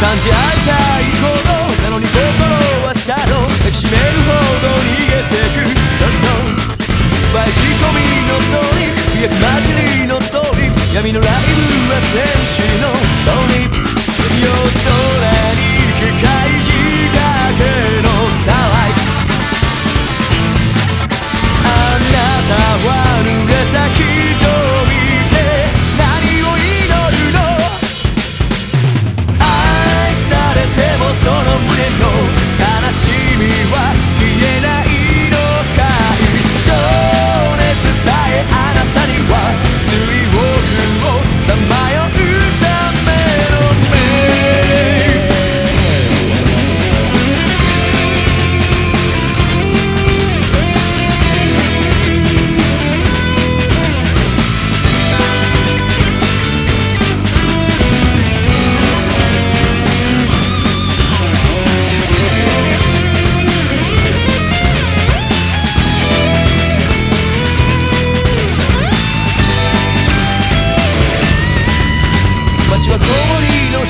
感じ合いたい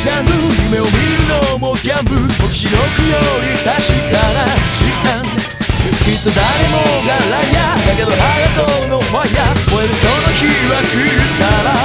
ジャン夢を見るのもギャンブル時のくより確かな時間。きっと誰もがライアー。だけどハートのァイヤー。燃えるその日は来るから。